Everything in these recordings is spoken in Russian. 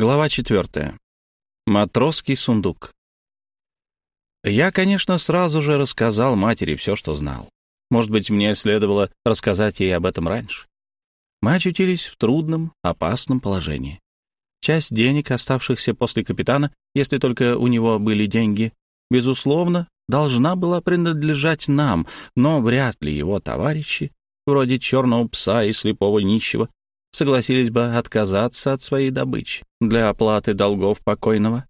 Глава четвертая. Матросский сундук. Я, конечно, сразу же рассказал матери все, что знал. Может быть, мне следовало рассказать ей об этом раньше. Мы очутились в трудном, опасном положении. Часть денег, оставшихся после капитана, если только у него были деньги, безусловно, должна была принадлежать нам, но вряд ли его товарищи, вроде черного пса и слепого нищего, согласились бы отказаться от своей добычи для оплаты долгов покойного.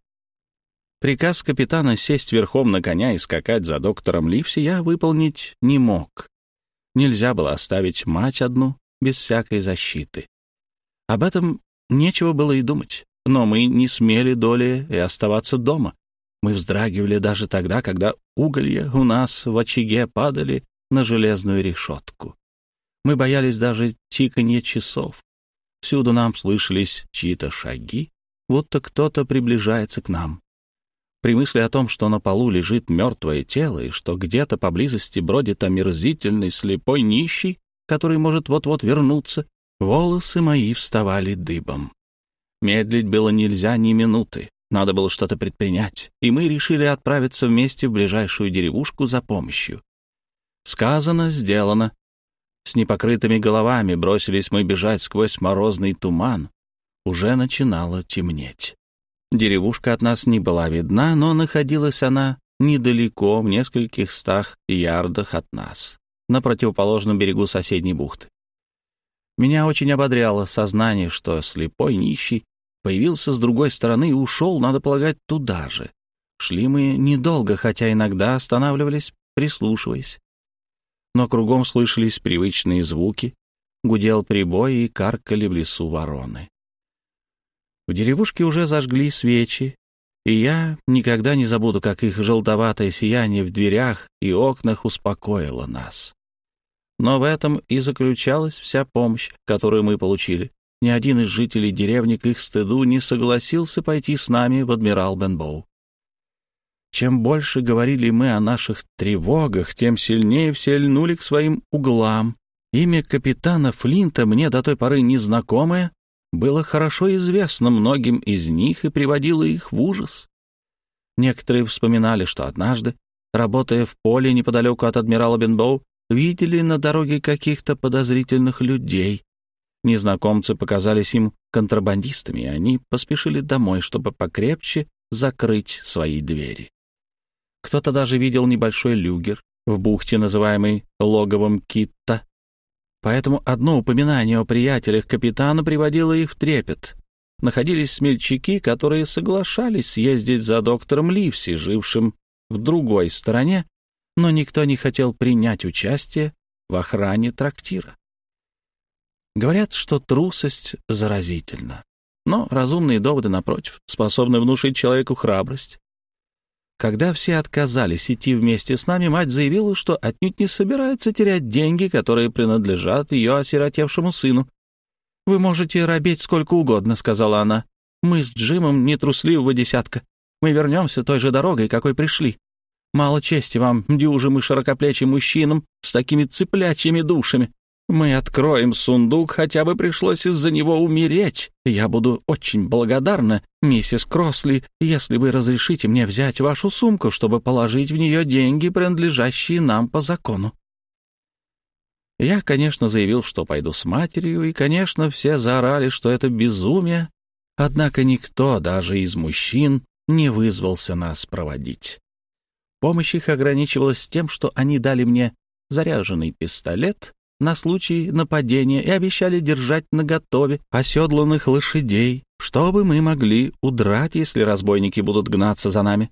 Приказ капитана сесть верхом на коня и скакать за доктором Ливси я выполнить не мог. Нельзя было оставить мать одну без всякой защиты. Об этом нечего было и думать, но мы не смели доли и оставаться дома. Мы вздрагивали даже тогда, когда уголья у нас в очаге падали на железную решетку. Мы боялись даже тиканья часов. Всюду нам слышались чьи-то шаги, будто кто-то приближается к нам. При мысли о том, что на полу лежит мертвое тело и что где-то поблизости бродит омерзительный слепой нищий, который может вот-вот вернуться, волосы мои вставали дыбом. Медлить было нельзя ни минуты, надо было что-то предпринять, и мы решили отправиться вместе в ближайшую деревушку за помощью. Сказано, сделано. С непокрытыми головами бросились мы бежать сквозь морозный туман. Уже начинало темнеть. Деревушка от нас не была видна, но находилась она недалеко, в нескольких стах ярдах от нас, на противоположном берегу соседней бухты. Меня очень ободряло сознание, что слепой нищий появился с другой стороны и ушел, надо полагать, туда же. Шли мы недолго, хотя иногда останавливались, прислушиваясь но кругом слышались привычные звуки, гудел прибой и каркали в лесу вороны. В деревушке уже зажгли свечи, и я никогда не забуду, как их желтоватое сияние в дверях и окнах успокоило нас. Но в этом и заключалась вся помощь, которую мы получили. Ни один из жителей деревни к их стыду не согласился пойти с нами в адмирал Бенбоу. Чем больше говорили мы о наших тревогах, тем сильнее все льнули к своим углам. Имя капитана Флинта, мне до той поры незнакомое, было хорошо известно многим из них и приводило их в ужас. Некоторые вспоминали, что однажды, работая в поле неподалеку от адмирала Бенбоу, видели на дороге каких-то подозрительных людей. Незнакомцы показались им контрабандистами, и они поспешили домой, чтобы покрепче закрыть свои двери. Кто-то даже видел небольшой люгер в бухте, называемой логовом Китта. Поэтому одно упоминание о приятелях капитана приводило их в трепет. Находились смельчаки, которые соглашались съездить за доктором Ливси, жившим в другой стороне, но никто не хотел принять участие в охране трактира. Говорят, что трусость заразительна, но разумные доводы, напротив, способны внушить человеку храбрость. Когда все отказались идти вместе с нами, мать заявила, что отнюдь не собирается терять деньги, которые принадлежат ее осиротевшему сыну. «Вы можете робеть сколько угодно», — сказала она. «Мы с Джимом нетрусливого десятка. Мы вернемся той же дорогой, какой пришли. Мало чести вам, дюжим и широкоплечим мужчинам с такими цыплячьими душами. Мы откроем сундук, хотя бы пришлось из-за него умереть. Я буду очень благодарна, миссис Кросли, если вы разрешите мне взять вашу сумку, чтобы положить в нее деньги, принадлежащие нам по закону. Я, конечно, заявил, что пойду с матерью, и, конечно, все заорали, что это безумие. Однако никто, даже из мужчин, не вызвался нас проводить. Помощь их ограничивалась тем, что они дали мне заряженный пистолет на случай нападения и обещали держать наготове оседланных лошадей, чтобы мы могли удрать, если разбойники будут гнаться за нами.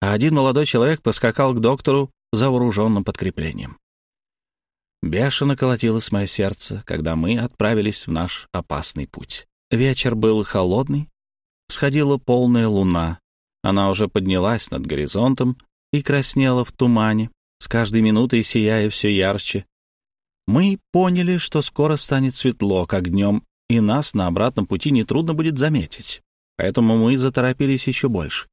А один молодой человек поскакал к доктору за вооруженным подкреплением. Бешено колотилось мое сердце, когда мы отправились в наш опасный путь. Вечер был холодный, сходила полная луна. Она уже поднялась над горизонтом и краснела в тумане, с каждой минутой сияя все ярче, мы поняли, что скоро станет светло, как днем, и нас на обратном пути нетрудно будет заметить. Поэтому мы заторопились еще больше.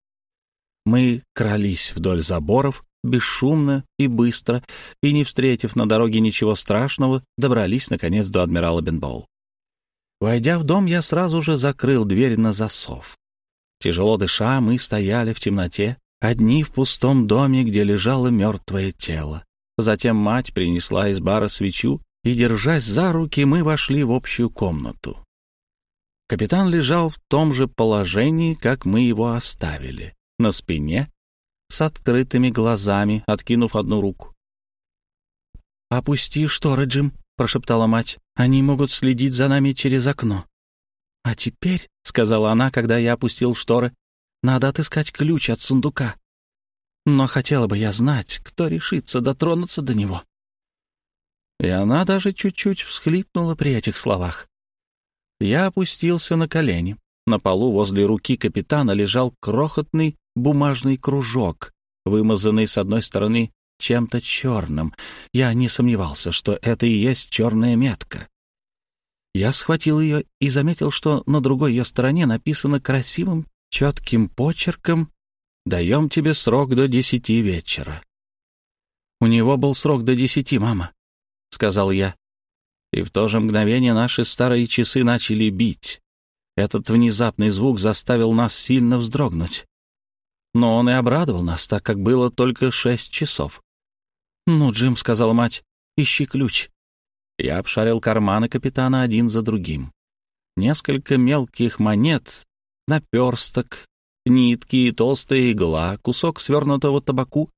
Мы крались вдоль заборов, бесшумно и быстро, и, не встретив на дороге ничего страшного, добрались, наконец, до адмирала Бенбоу. Войдя в дом, я сразу же закрыл дверь на засов. Тяжело дыша, мы стояли в темноте, одни в пустом доме, где лежало мертвое тело. Затем мать принесла из бара свечу, и, держась за руки, мы вошли в общую комнату. Капитан лежал в том же положении, как мы его оставили, на спине, с открытыми глазами, откинув одну руку. «Опусти шторы, Джим», — прошептала мать. «Они могут следить за нами через окно». «А теперь», — сказала она, когда я опустил шторы, — «надо отыскать ключ от сундука. Но хотела бы я знать, кто решится дотронуться до него». И она даже чуть-чуть всхлипнула при этих словах. Я опустился на колени. На полу возле руки капитана лежал крохотный бумажный кружок, вымазанный с одной стороны чем-то черным. Я не сомневался, что это и есть черная метка. Я схватил ее и заметил, что на другой ее стороне написано красивым, четким почерком «Даем тебе срок до десяти вечера». «У него был срок до десяти, мама», — сказал я. И в то же мгновение наши старые часы начали бить. Этот внезапный звук заставил нас сильно вздрогнуть. Но он и обрадовал нас, так как было только шесть часов. «Ну, Джим», — сказала мать, — «ищи ключ». Я обшарил карманы капитана один за другим. Несколько мелких монет, наперсток, нитки толстая игла, кусок свернутого табаку,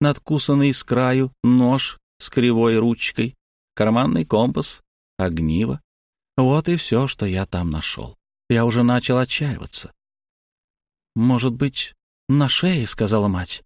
надкусанный с краю, нож с кривой ручкой, карманный компас, огниво. Вот и все, что я там нашел. Я уже начал отчаиваться. «Может быть, на шее?» — сказала мать.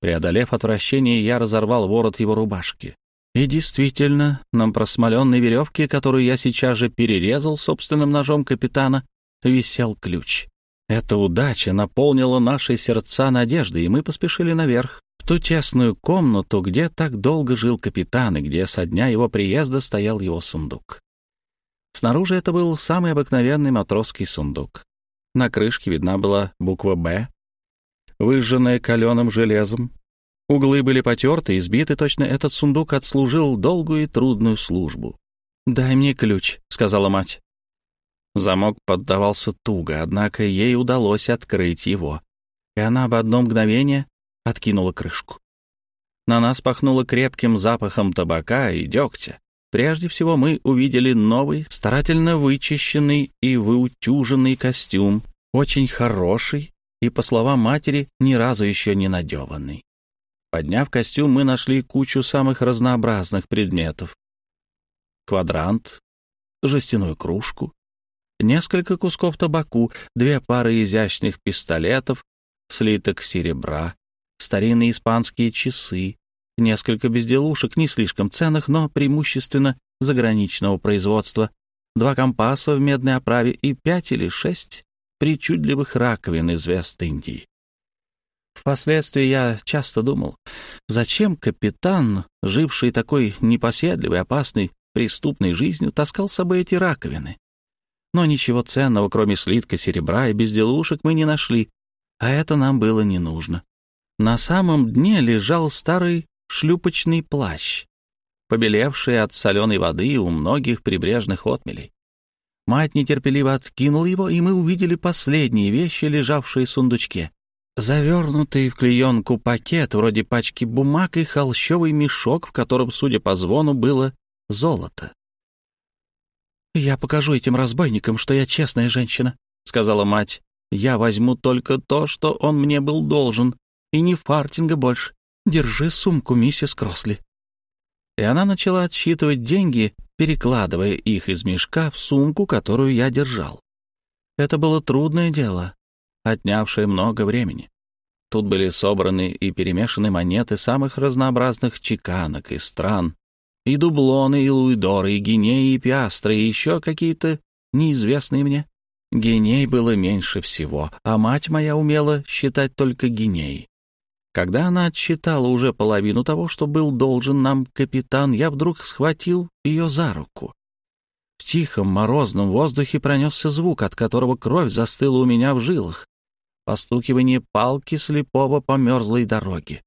Преодолев отвращение, я разорвал ворот его рубашки. И действительно, на просмоленной веревке, которую я сейчас же перерезал собственным ножом капитана, висел ключ. Эта удача наполнила наши сердца надеждой, и мы поспешили наверх, в ту тесную комнату, где так долго жил капитан, и где со дня его приезда стоял его сундук. Снаружи это был самый обыкновенный матросский сундук. На крышке видна была буква «Б», выжженная каленым железом. Углы были потерты и сбиты, точно этот сундук отслужил долгую и трудную службу. «Дай мне ключ», — сказала мать. Замок поддавался туго, однако ей удалось открыть его, и она в одно мгновение откинула крышку. На нас пахнуло крепким запахом табака и дегтя. Прежде всего мы увидели новый, старательно вычищенный и выутюженный костюм, очень хороший и, по словам матери, ни разу еще не надеванный. Подняв костюм, мы нашли кучу самых разнообразных предметов. Квадрант, жестяную кружку, несколько кусков табаку, две пары изящных пистолетов, слиток серебра, старинные испанские часы, несколько безделушек, не слишком ценных, но преимущественно заграничного производства, два компаса в медной оправе и пять или шесть причудливых раковин из Вест-Индии. Впоследствии я часто думал, зачем капитан, живший такой непоседливой, опасной, преступной жизнью, таскал с собой эти раковины. Но ничего ценного, кроме слитка серебра и безделушек, мы не нашли, а это нам было не нужно. На самом дне лежал старый шлюпочный плащ, побелевший от соленой воды у многих прибрежных отмелей. Мать нетерпеливо откинула его, и мы увидели последние вещи, лежавшие в сундучке. Завернутый в клеенку пакет, вроде пачки бумаг и холщовый мешок, в котором, судя по звону, было золото. «Я покажу этим разбойникам, что я честная женщина», — сказала мать. «Я возьму только то, что он мне был должен, и не фартинга больше. Держи сумку, миссис Кросли». И она начала отсчитывать деньги, перекладывая их из мешка в сумку, которую я держал. Это было трудное дело, отнявшее много времени. Тут были собраны и перемешаны монеты самых разнообразных чеканок и стран, и дублоны, и луидоры, и гинеи, и пиастры, и еще какие-то неизвестные мне. Гиней было меньше всего, а мать моя умела считать только гиней. Когда она отсчитала уже половину того, что был должен нам капитан, я вдруг схватил ее за руку. В тихом морозном воздухе пронесся звук, от которого кровь застыла у меня в жилах. Постукивание палки слепого по мерзлой дороге.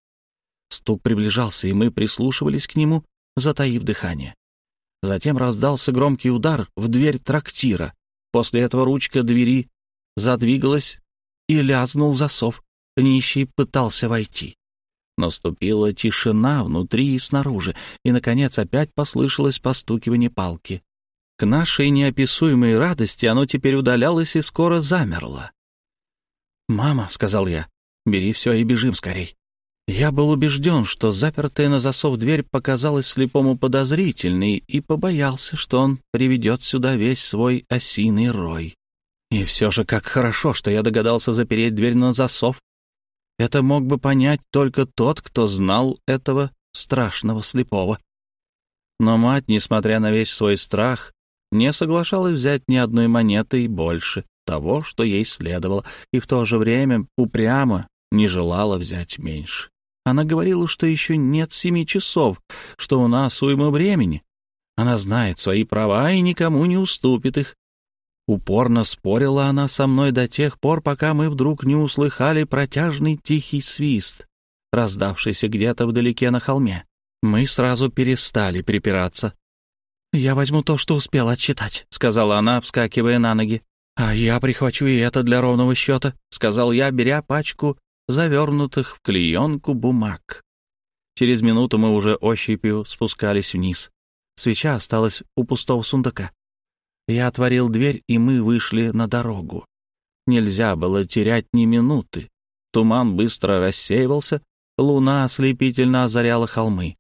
Стук приближался, и мы прислушивались к нему, затаив дыхание. Затем раздался громкий удар в дверь трактира. После этого ручка двери задвигалась и лязнул засов. Нищий пытался войти. Наступила тишина внутри и снаружи, и, наконец, опять послышалось постукивание палки. К нашей неописуемой радости оно теперь удалялось и скоро замерло. «Мама», — сказал я, — «бери все и бежим скорей». Я был убежден, что запертая на засов дверь показалась слепому подозрительной и побоялся, что он приведет сюда весь свой осиный рой. И все же как хорошо, что я догадался запереть дверь на засов. Это мог бы понять только тот, кто знал этого страшного слепого. Но мать, несмотря на весь свой страх, не соглашалась взять ни одной монеты и больше того, что ей следовало, и в то же время упрямо не желала взять меньше. Она говорила, что еще нет семи часов, что у нас уйма времени. Она знает свои права и никому не уступит их. Упорно спорила она со мной до тех пор, пока мы вдруг не услыхали протяжный тихий свист, раздавшийся где-то вдалеке на холме. Мы сразу перестали припираться. «Я возьму то, что успел отчитать», — сказала она, вскакивая на ноги. «А я прихвачу и это для ровного счета», — сказал я, беря пачку завернутых в клеенку бумаг. Через минуту мы уже ощупью спускались вниз. Свеча осталась у пустого сундука. Я отворил дверь, и мы вышли на дорогу. Нельзя было терять ни минуты. Туман быстро рассеивался, луна ослепительно озаряла холмы.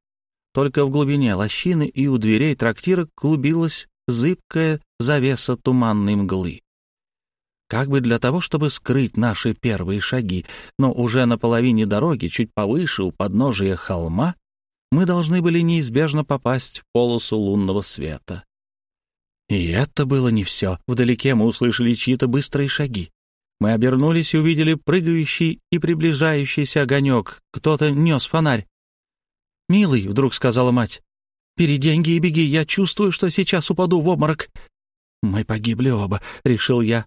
Только в глубине лощины и у дверей трактира клубилась зыбкая завеса туманной мглы как бы для того, чтобы скрыть наши первые шаги, но уже на половине дороги, чуть повыше, у подножия холма, мы должны были неизбежно попасть в полосу лунного света. И это было не все. Вдалеке мы услышали чьи-то быстрые шаги. Мы обернулись и увидели прыгающий и приближающийся огонек. Кто-то нес фонарь. «Милый», — вдруг сказала мать, — «бери деньги и беги, я чувствую, что сейчас упаду в обморок». «Мы погибли оба», — решил я,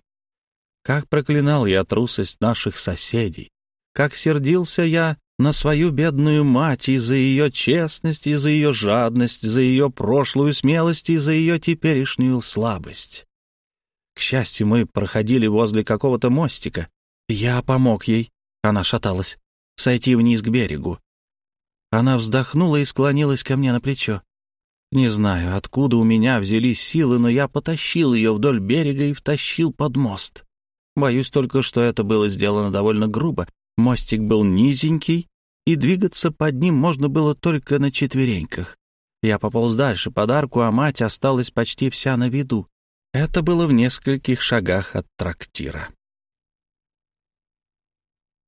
как проклинал я трусость наших соседей! Как сердился я на свою бедную мать и за ее честность, и за ее жадность, за ее прошлую смелость и за ее теперешнюю слабость. К счастью, мы проходили возле какого-то мостика. Я помог ей, она шаталась, сойти вниз к берегу. Она вздохнула и склонилась ко мне на плечо. Не знаю, откуда у меня взялись силы, но я потащил ее вдоль берега и втащил под мост. Боюсь только, что это было сделано довольно грубо. Мостик был низенький, и двигаться под ним можно было только на четвереньках. Я пополз дальше под арку, а мать осталась почти вся на виду. Это было в нескольких шагах от трактира.